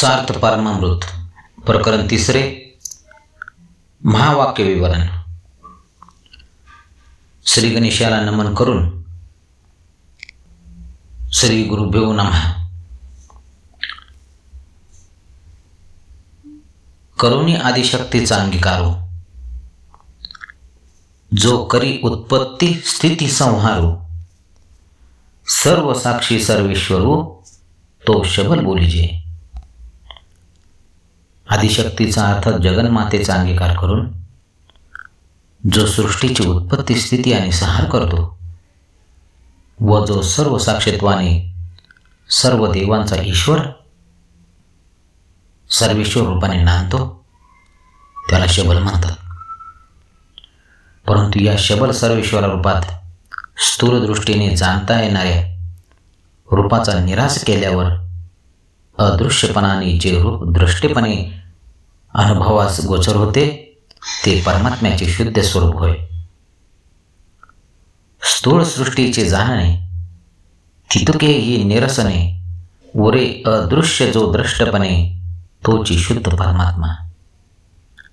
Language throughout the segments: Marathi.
सार्थ परमामृत प्रकरण तिसरे महावाक्य विवरण. श्री गणेशाला नमन करून श्री गुरुभ्यो नमः. करुणी आदिशक्तीचा अंगीकारो हो. जो करी उत्पत्ती स्थिती संहारो हो. सर्व साक्षी सर्वेश्वरू हो, तो शबल बोलिजे. आदिशक्तीचा अर्थात जगन्मातेचा अंगीकार करून जो सृष्टीची उत्पत्ती स्थिती आणि संहार करतो व जो सर्व साक्षित्वाने सर्व देवांचा ईश्वर सर्वेश्वर रूपाने नांदतो त्याला शबल म्हणतात. परंतु या शबल सर्वेश्वर रूपात स्थूल दृष्टीने जाणता येणाऱ्या रूपाचा निराश केल्यावर अदृश्यपणाने जे रूप दृष्टीपणे अनुभवास गोचर होते ते परमात्म्याचे शुद्ध स्वरूप होय. स्थूळ सृष्टीचे जाणणे थितुके ही निरसने उरे अदृश्य जो दृष्टपणे तोची शुद्ध परमात्मा.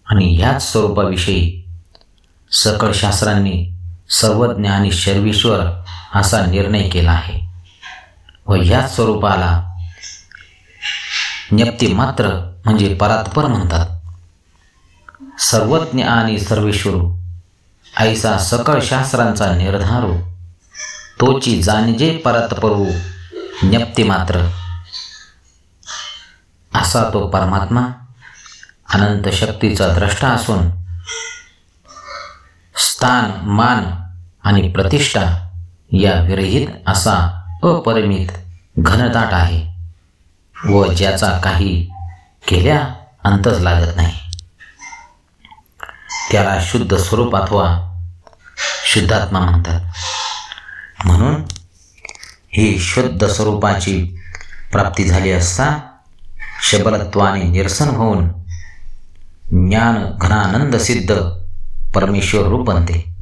आणि ह्याच स्वरूपाविषयी सकळ शास्त्रांनी सर्वज्ञ आणि शर्वेश्वर असा निर्णय केला आहे. व ह्याच स्वरूपाला ज्ञप्ती मात्र म्हणजे परात्पर म्हणतात. सर्वज्ञ आणि सर्वेश्वरू. ऐसा सकळ शास्त्रांचा निर्धारू. तोची जाणजे परतपरू ज्ञप्ती मात्र. असा तो परमात्मा अनंत शक्तीचा द्रष्टा असून स्थान मान आणि प्रतिष्ठा या विरहित असा अपरिमित घनदाट आहे व ज्याचा काही केल्या अंतच लागत नाही. त्याला शुद्ध स्वरूप अथवा शुद्धात्मा म्हणतात. म्हणून ही शुद्ध स्वरूपाची प्राप्ती झाली असता शबलत्वाने निरसन होऊन ज्ञान घनानंद सिद्ध परमेश्वर रूप बनते.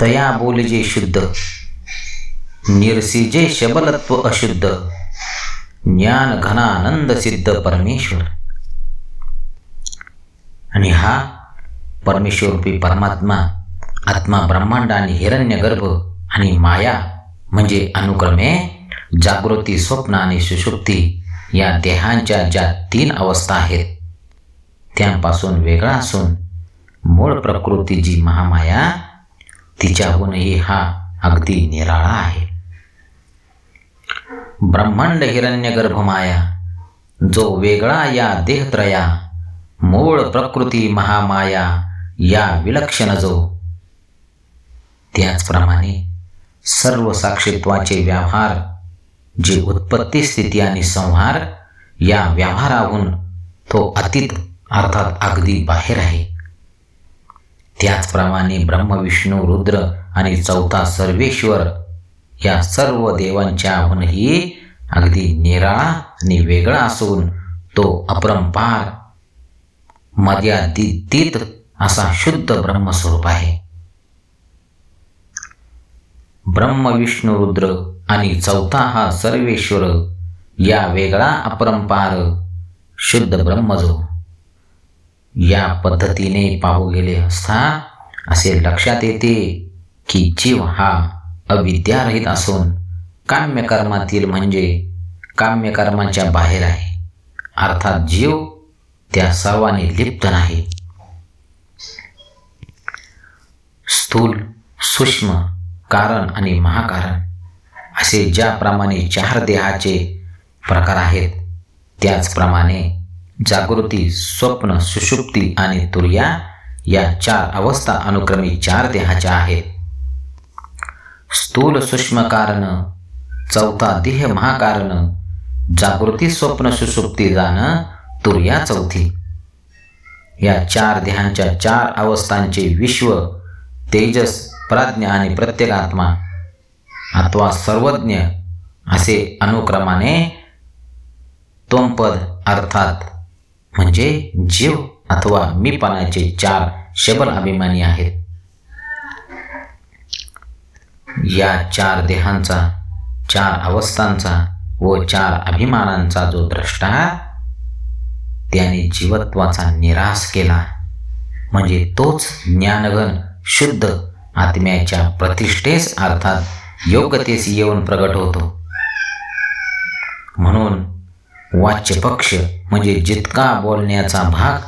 तया बोलजे शुद्ध निरसिजे शबलत्व अशुद्ध ज्ञान घनानंद सिद्ध परमेश्वर. आणि हा परमेश्वरूपी परमात्मा आत्मा ब्रह्मांड आणि हिरण्यगर्भ आणि माया म्हणजे अनुक्रमे जागृती स्वप्न आणि सुषुप्ती या देहांच्या ज्या तीन अवस्था आहेत त्यांपासून वेगळा असून मूळ प्रकृती जी महामाया तिच्याहूनही हा अगदी निराळा आहे. ब्रह्मांड हिरण्यगर्भ माया जो वेगळा या देहत्रया मूळ प्रकृती महामाया या विलक्षण जो त्याचप्रमाणे सर्व साक्षित्वाचे व्यवहार जे उत्पत्ती स्थिती आणि संहार या व्यवहाराहून तो अतीत अर्थात अगदी बाहेर आहे. त्याचप्रमाणे ब्रह्मविष्णू रुद्र आणि चौथा सर्वेश्वर या सर्व देवांच्याहूनही अगदी निराळा आणि वेगळा असून तो अपरंपार मर्यादित असा शुद्ध ब्रह्मस्वरूप आहे. ब्रह्म विष्णू रुद्र आणि चौथा हा सर्वेश्वर या वेगळा अपरंपार शुद्ध ब्रह्मजो. या पद्धतीने पाहू गेले असता असे लक्षात येते की जीव हा अविद्यारहित असून काम्यकर्मातील म्हणजे काम्यकर्माच्या बाहेर आहे. अर्थात जीव त्या सर्वाने लिप्त नाही. स्थूल सूक्ष्म कारण आणि महाकारण असे ज्याप्रमाणे चार देहाचे प्रकार आहेत त्याचप्रमाणे जागृती स्वप्न सुषुप्ती आणि तुर्या या चार अवस्था अनुक्रमी चार देहाच्या आहेत. स्थूल सूक्ष्म कारण चौथा देह महाकारण जागृती स्वप्न सुषुप्ती जाणं तुर्या चौथी. या चार देहांच्या चार अवस्थांचे विश्व तेजस प्राज्ञ आणि प्रत्येकात्मा अथवा सर्वज्ञ असे अनुक्रमाने तोंपद अर्थात म्हणजे जीव अथवा मीपणाचे चार शबल अभिमानी आहेत. या चार देहांचा चार अवस्थांचा व चार अभिमानांचा जो द्रष्टा त्याने जीवत्वाचा निराश केला. म्हणजे तोच ज्ञानगण शुद्ध आत्म्याच्या प्रतिष्ठेस अर्थात योग्यतेस येऊन प्रगट होतो. म्हणून वाच्य पक्ष म्हणजे जितका बोलण्याचा भाग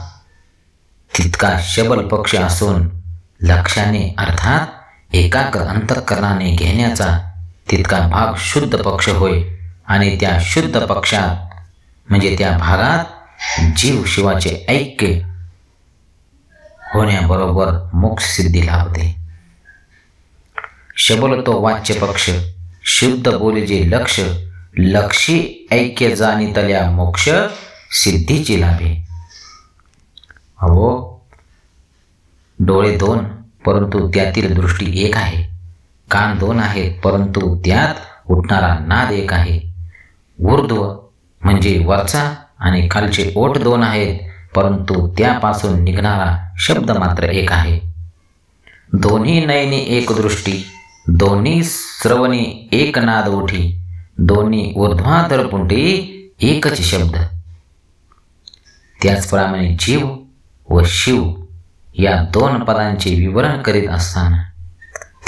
तितका शबल पक्ष असून लक्षाने अर्थात एकाग्र अंतःकरणाने घेण्याचा तितका भाग शुद्ध पक्ष होय आणि त्या शुद्ध पक्षात म्हणजे त्या भागात जीव शिवाचे ऐक्य होण्याबरोबर मोक्ष सिद्धी लाभते. शबलतो वाच्य पक्ष शुद्ध बोलीचे लक्ष लक्षी ऐक्य जाणीतल्या मोक्ष सिद्धीची लाभे. अहो डोळे दोन परंतु त्यातील दृष्टी एक आहे. कान दोन आहेत परंतु त्यात उठणारा नाद एक आहे. ऊर्ध्व म्हणजे वरचा आणि खालचे ओठ दोन आहेत परंतु त्यापासून निघणारा शब्द मात्र एक आहे. दोन्ही नयनी एक दृष्टी दोन्ही श्रवणी एक नाद उठी दोन्ही ऊर्ध्वाधर पुंटी एकच शब्द. त्याचप्रमाणे जीव व शिव या दोन पदांचे विवरण करीत असताना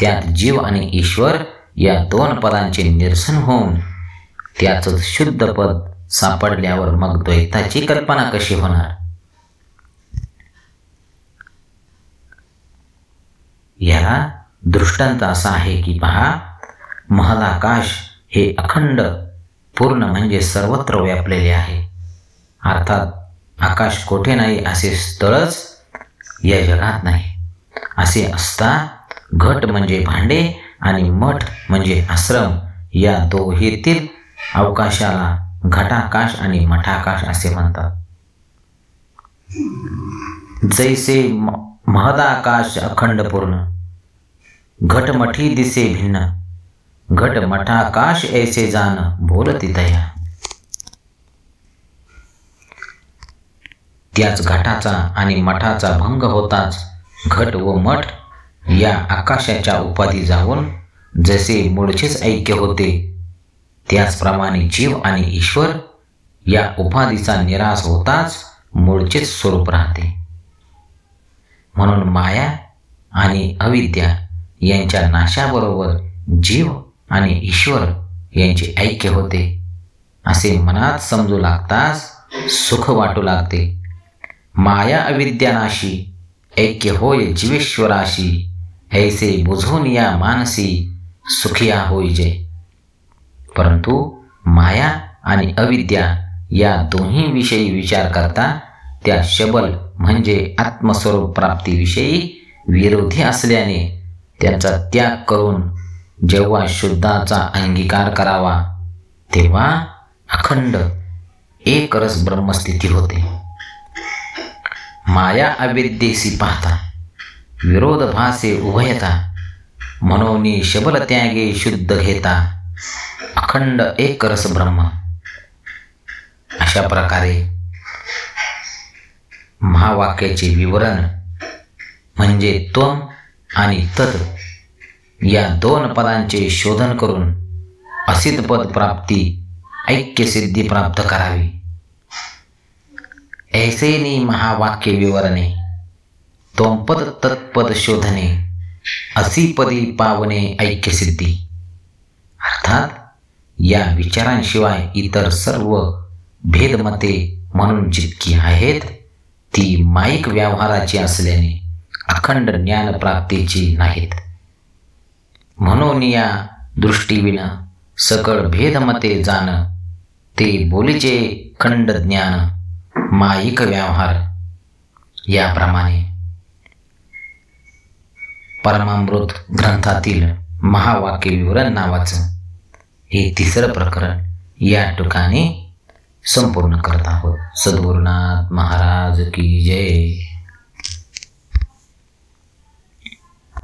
त्यात जीव आणि ईश्वर या दोन पदांचे निरसन होऊन त्याच शुद्ध पद सापडल्यावर मग द्वैताची कल्पना कशी होणार? ह्याला दृष्टांत असा आहे की पहा महदाकाश हे अखंड पूर्ण म्हणजे सर्वत्र व्यापलेले आहे. अर्थात आकाश कोठे नाही असे स्थळच या जगात नाही. असे असता घट म्हणजे भांडे आणि मठ म्हणजे आश्रम या दोहेतील अवकाशाला घटाकाश आणि मठाकाश असे म्हणतात. जैसे महदाकाश अखंड पूर्ण. घटमठी दिसे भिन्न घटमठाकाश ऐसे जान बोलती दया। त्याच घटाचा आणि मठाचा भंग होताच घट व मठ या आकाशाच्या उपाधी जाऊन जसे मूळचेच ऐक्य होते त्याचप्रमाणे जीव आणि ईश्वर या उपाधीचा निराश होताच मूळचेच स्वरूप राहते. म्हणून माया आणि अविद्या यांच्या नाशाबरोबर जीव आणि ईश्वर यांचे ऐक्य होते. असे मनात समजू लागताच सुख वाटू लागते. माया अविद्यानाशी ऐक्य होय जीवेश्वराशी ऐसे बुझून या मानसी सुखिया होईजे परंतु माया आणि अविद्या या दोन्ही विषयी विचार करता त्या शबल म्हणजे आत्मस्वरूप प्राप्तीविषयी विरोधी असल्याने त्याचा त्याग करून जेव्हा शुद्धाचा अंगीकार करावा तेव्हा अखंड एक रस ब्रह्मस्थिती होते. माया अविद्येशी पाहता विरोध भासे उभयता मनोनी शबल त्यागे शुद्ध घेता अखंड एक रस ब्रह्म. अशा प्रकारे महावाक्याचे विवरण म्हणजे त्वम आणि तत् या दोन पदांचे शोधन करून असित पद प्राप्ती ऐक्य सिद्धी प्राप्त करावी. ऐसेनी महावाक्य विवरणे तोंपद तत्पद शोधने असीपदी पावने ऐक्य सिद्धी. अर्थात या विचारांशिवाय इतर सर्व भेदमते म्हणून जितकी आहेत ती माईक व्यवहाराची असल्याने अखंड ज्ञानप्राप्तीची नाहीत. म्हणून या दृष्टीविना सकळ भेदमते जाणं ते बोलीचे खंड ज्ञान माईक व्यवहार याप्रमाणे. परमामृत ग्रंथातील महावाक्य विवरण नावाचं हे तिसरं प्रकरण या ठिकाणी संपूर्ण करत आहोत. सद्गुरुनाथ महाराज की जय.